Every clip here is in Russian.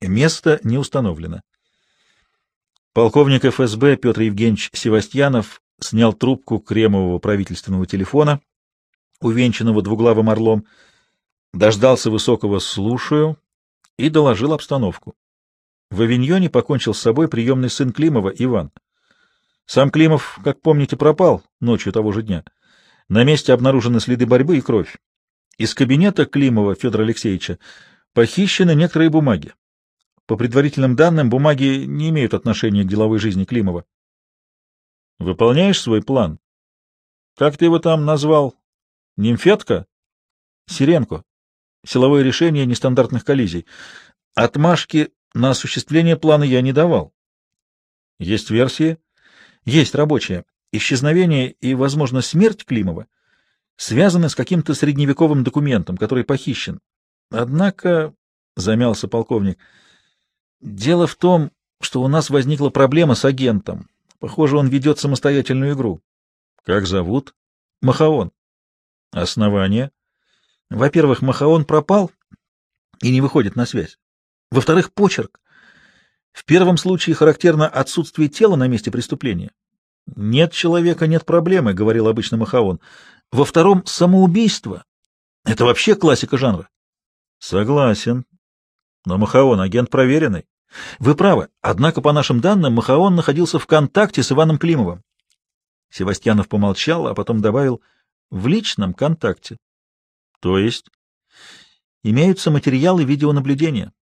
Место не установлено. Полковник ФСБ Петр Евгеньевич Севастьянов снял трубку кремового правительственного телефона, увенчанного двуглавым орлом, дождался высокого «слушаю» и доложил обстановку. В Авиньоне покончил с собой приемный сын Климова Иван. Сам Климов, как помните, пропал ночью того же дня. На месте обнаружены следы борьбы и кровь. Из кабинета Климова Федора Алексеевича похищены некоторые бумаги. По предварительным данным, бумаги не имеют отношения к деловой жизни Климова. Выполняешь свой план? Как ты его там назвал? Нимфетка? Сиренко. Силовое решение нестандартных коллизий. Отмашки на осуществление плана я не давал. Есть версии? Есть рабочая. Исчезновение и, возможно, смерть Климова связаны с каким-то средневековым документом, который похищен. Однако, — замялся полковник, — дело в том, что у нас возникла проблема с агентом. Похоже, он ведет самостоятельную игру. Как зовут? Махаон. Основание? Во-первых, Махаон пропал и не выходит на связь. Во-вторых, почерк. В первом случае характерно отсутствие тела на месте преступления. «Нет человека, нет проблемы», — говорил обычно Махаон. Во втором — самоубийство. Это вообще классика жанра. Согласен. Но Махаон — агент проверенный. Вы правы. Однако, по нашим данным, Махаон находился в контакте с Иваном Климовым. Севастьянов помолчал, а потом добавил «в личном контакте». То есть? Имеются материалы видеонаблюдения.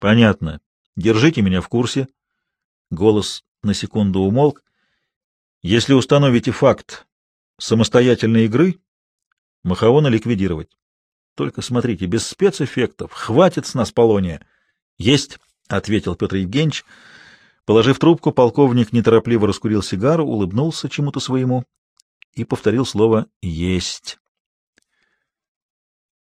Понятно. Держите меня в курсе. Голос на секунду умолк. Если установите факт самостоятельной игры, Махаона ликвидировать. Только смотрите, без спецэффектов, хватит с нас полония. Есть, — ответил Петр Евгеньевич. Положив трубку, полковник неторопливо раскурил сигару, улыбнулся чему-то своему и повторил слово «есть».